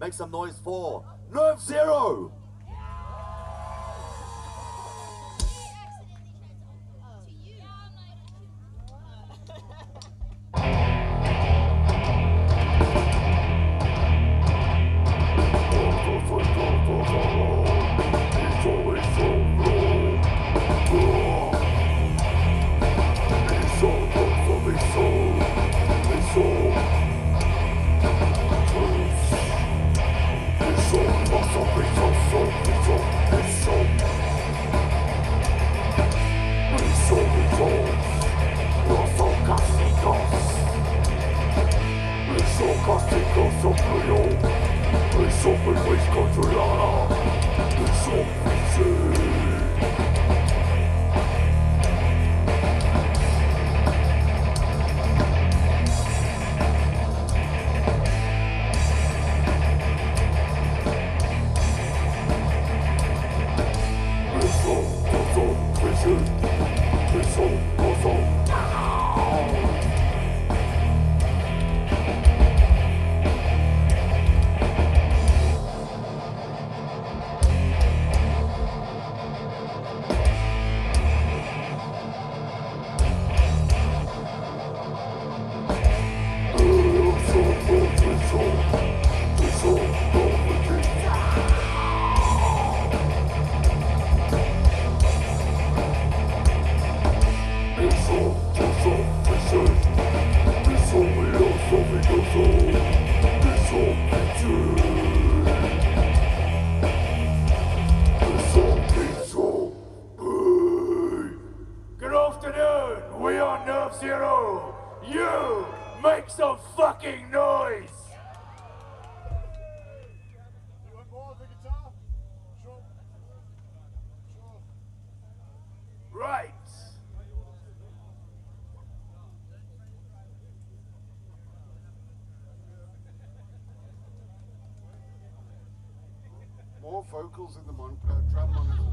Make some noise for Nerve Zero! Vocals in the mon- uh, drum monitor.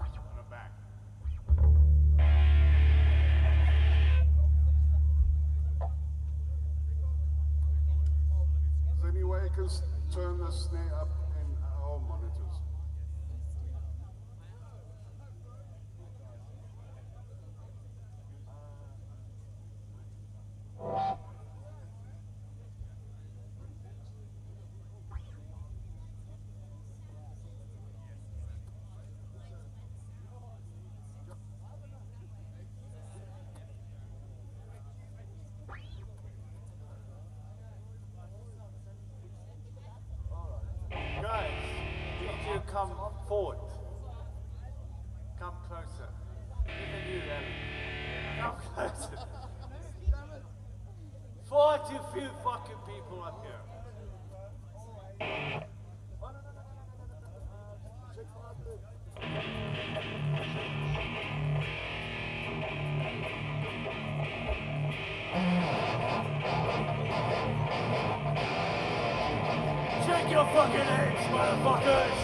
End forward. Come closer. Even you, Abby. Come closer. Far too few fucking people up here. Shake your fucking heads, motherfuckers!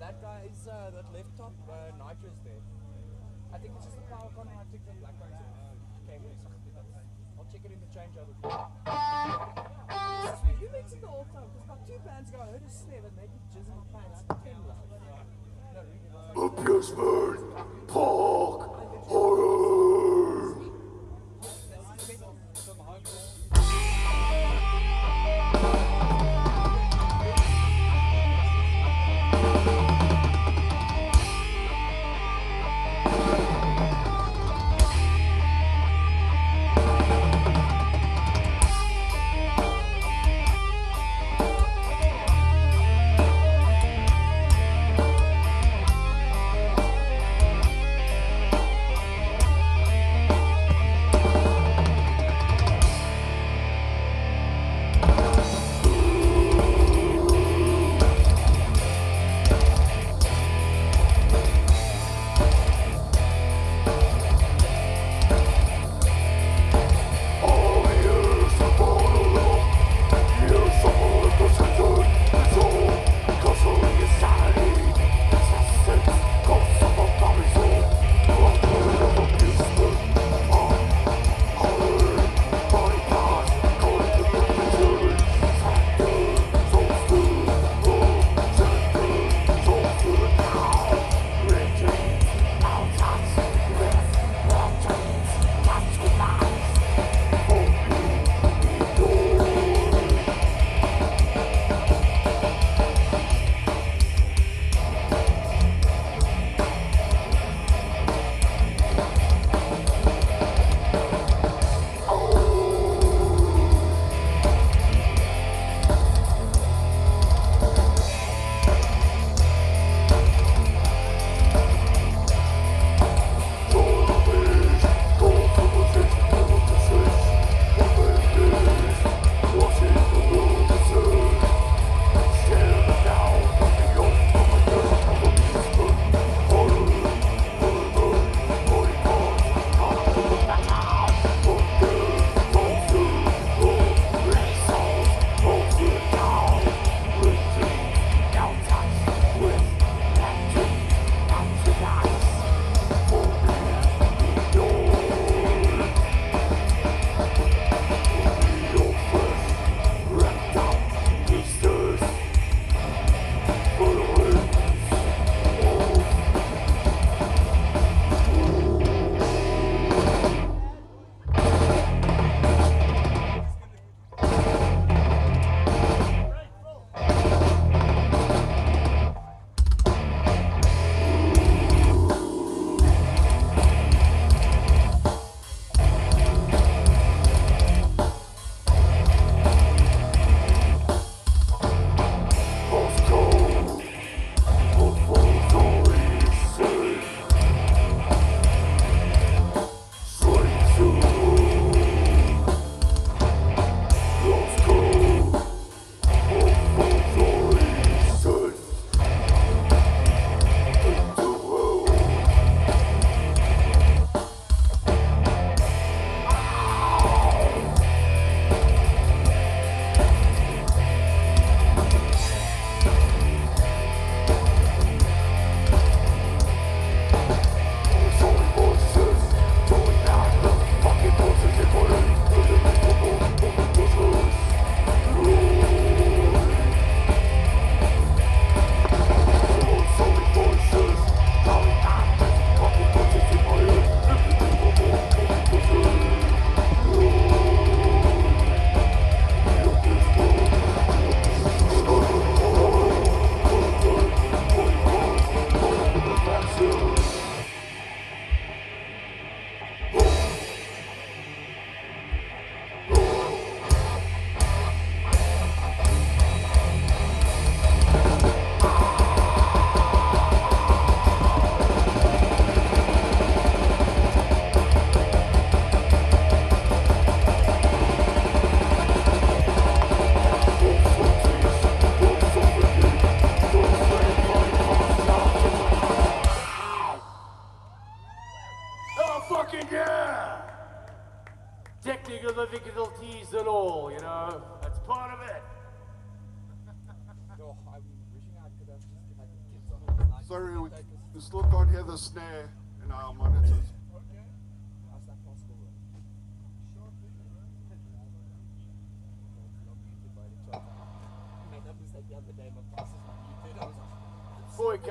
That guy is, uh, that left top, uh, nitrous there. I think it's just the power con I took the black ones off. Okay, wait, I'll check it in the changeover. You mentioned the whole time, because about two bands ago I heard a snare that made me jizz in my pants. Ten love. No, really, it was like- Abusement!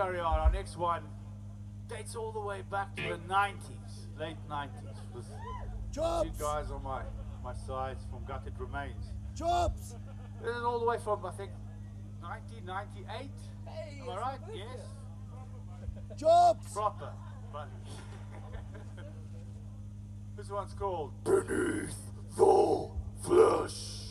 Carry on, our next one dates all the way back to the 90s, late 90s. With two guys on my, my sides from Gutted Remains. Jobs! This is all the way from, I think, 1998. hey, Am I right? Yes. Jobs! Proper. Buddy. this one's called Beneath the flesh.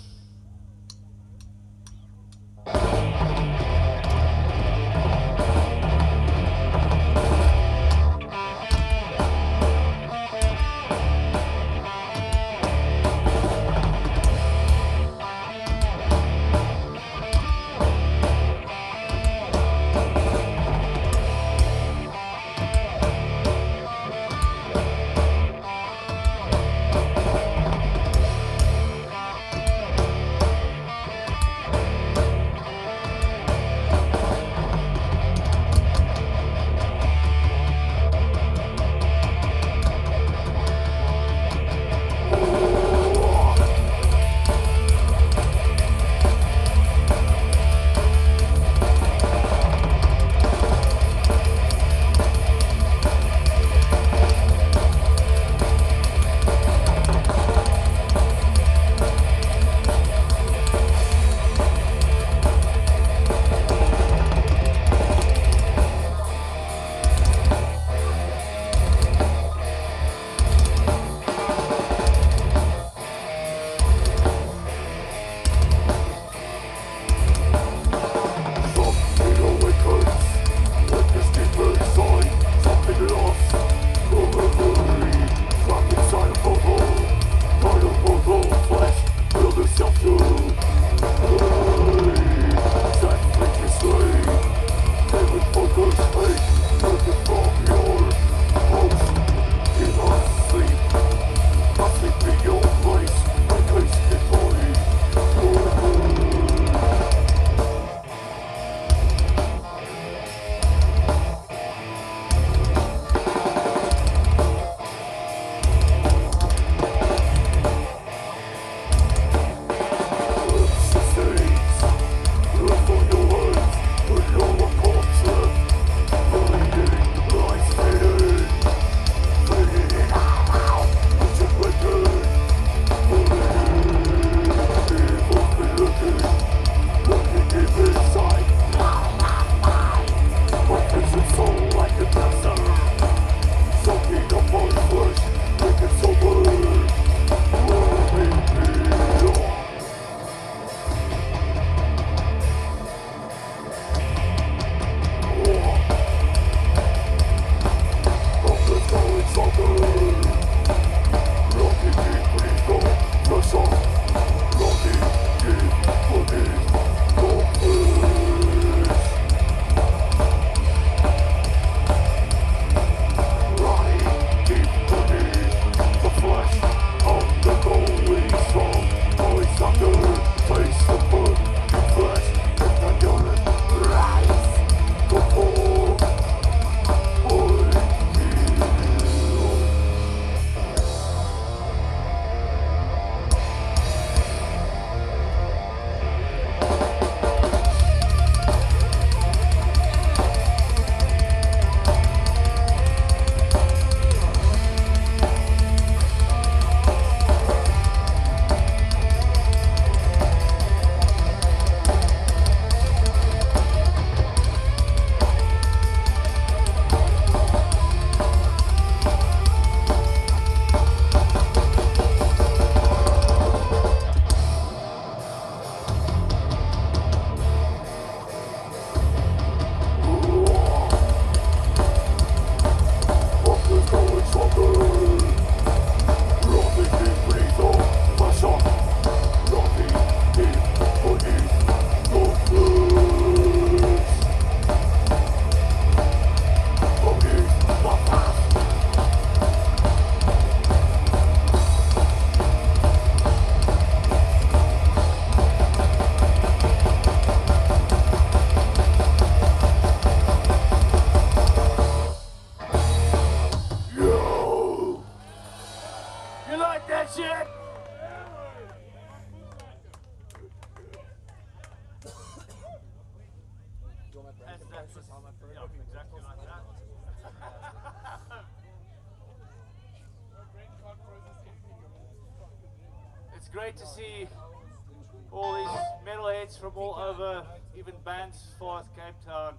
From all over, even bands as far as Cape Town,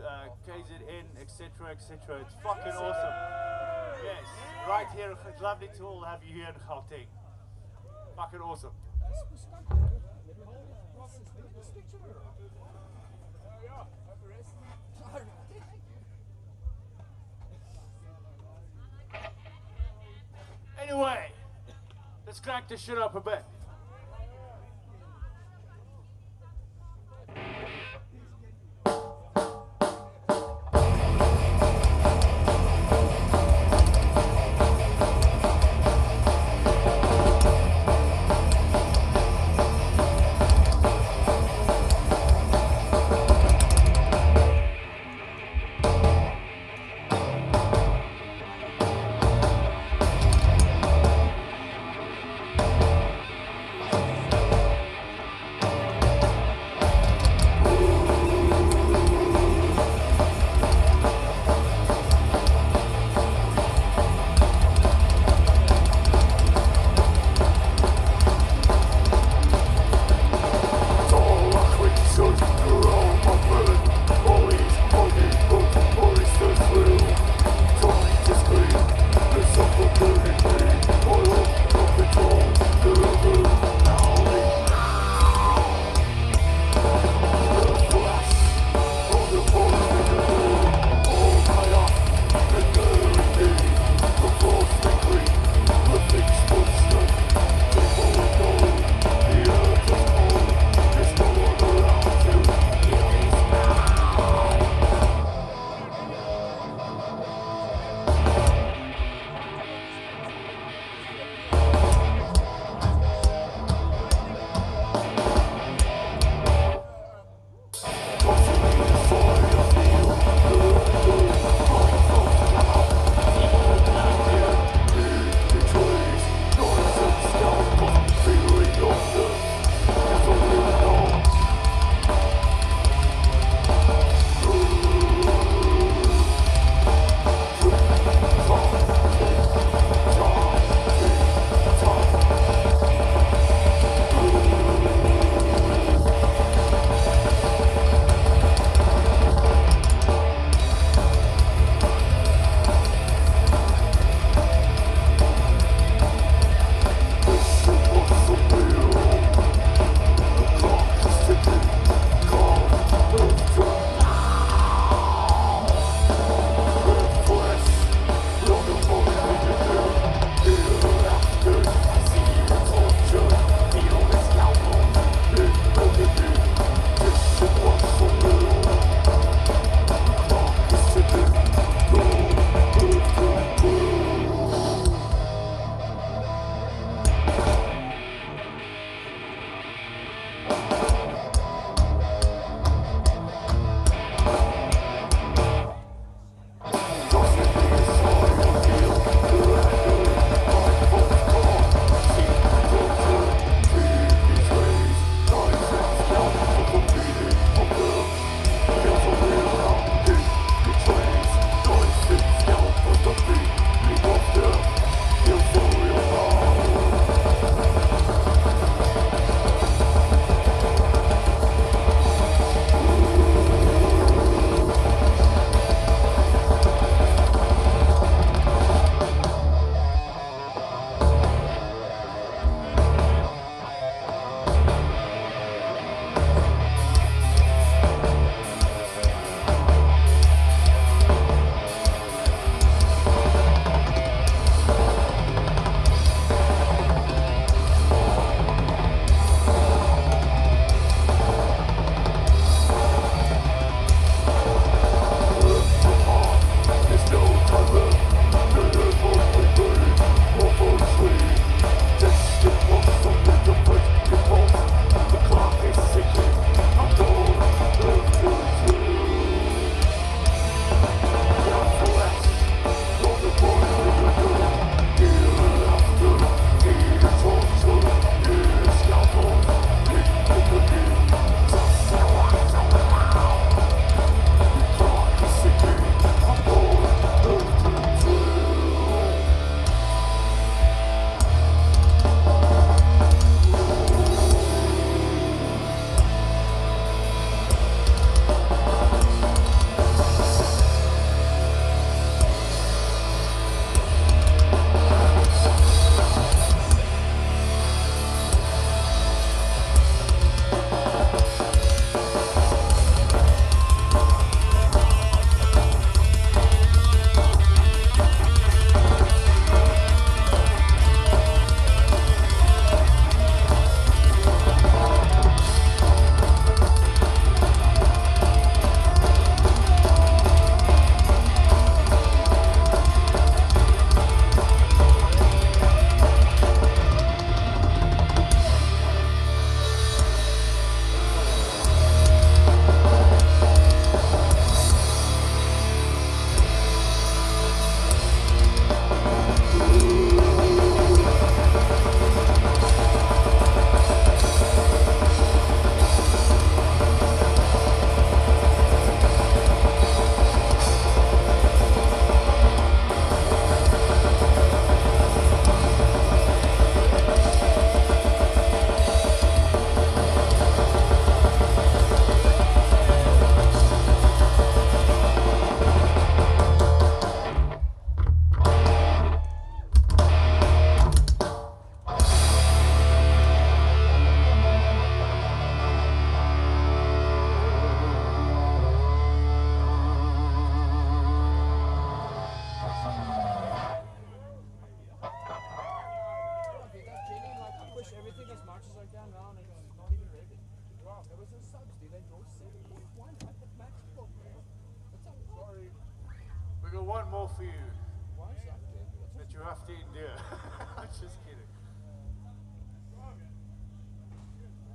uh, KZN, etc., etc. It's fucking awesome. Yes, right here. It's lovely to all have you here in Gauteng. Fucking awesome. Anyway, let's crank this shit up a bit.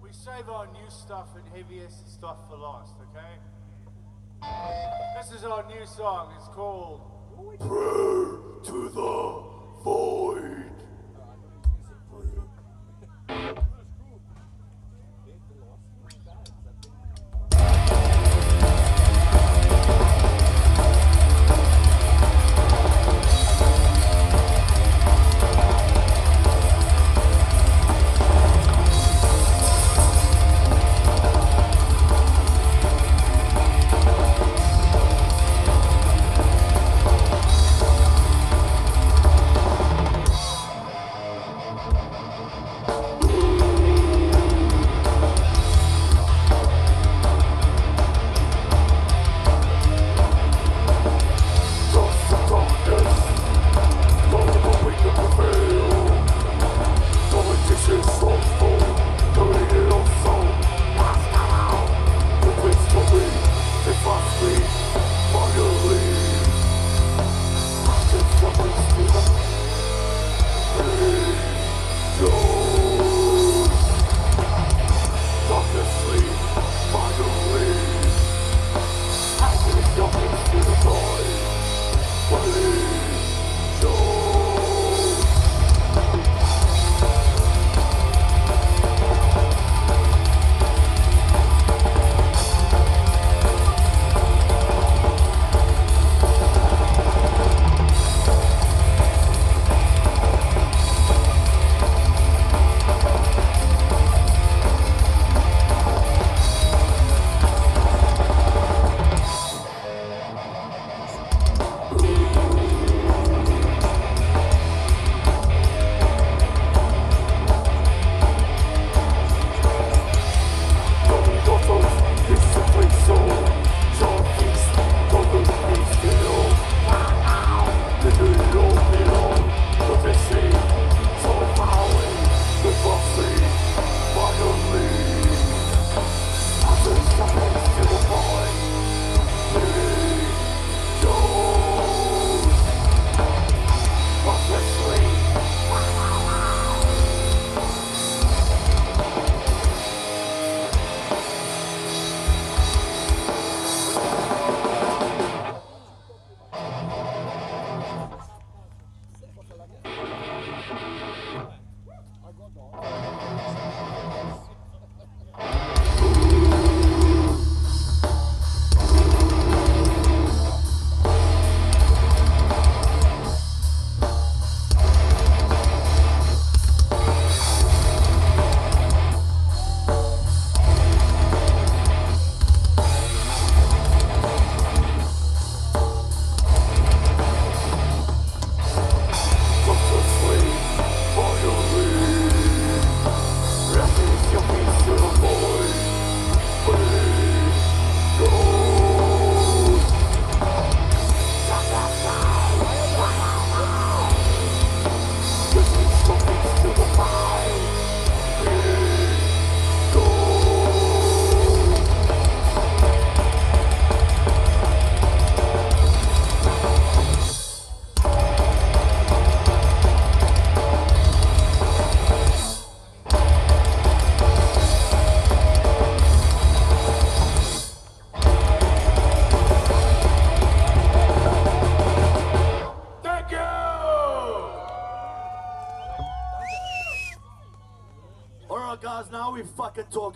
We save our new stuff and heaviest stuff for last, okay? This is our new song. It's called Pray to the void. Just something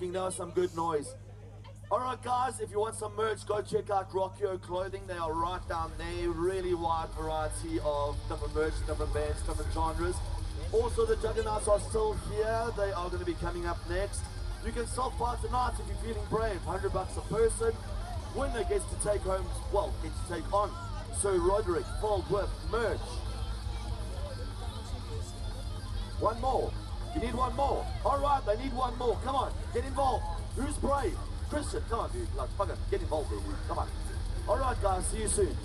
fucking. That was some good noise. Alright guys, if you want some merch, go check out Rockio Clothing. They are right down there. Really wide variety of different merch, different bands, different genres. Also, the Juggernauts are still here. They are going to be coming up next. You can self buy tonight if you're feeling brave. 100 bucks a person. Winner gets to take home, well, gets to take on Sir Roderick filled with merch. One more. You need one more. All right, they need one more. Come on, get involved. Who's brave? Christian, come on, dude. Like, fucking get involved, dude. Come on. All right, guys. See you soon.